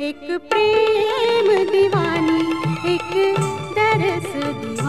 एक प्रेम दीवानी एक दरस दीवानी।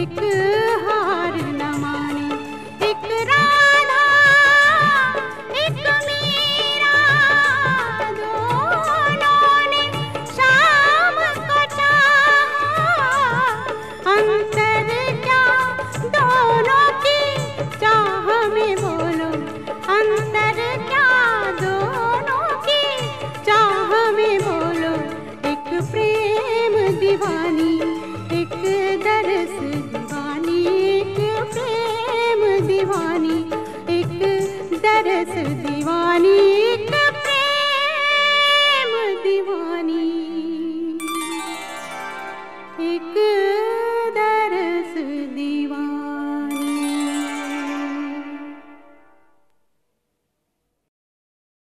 लिख दरसी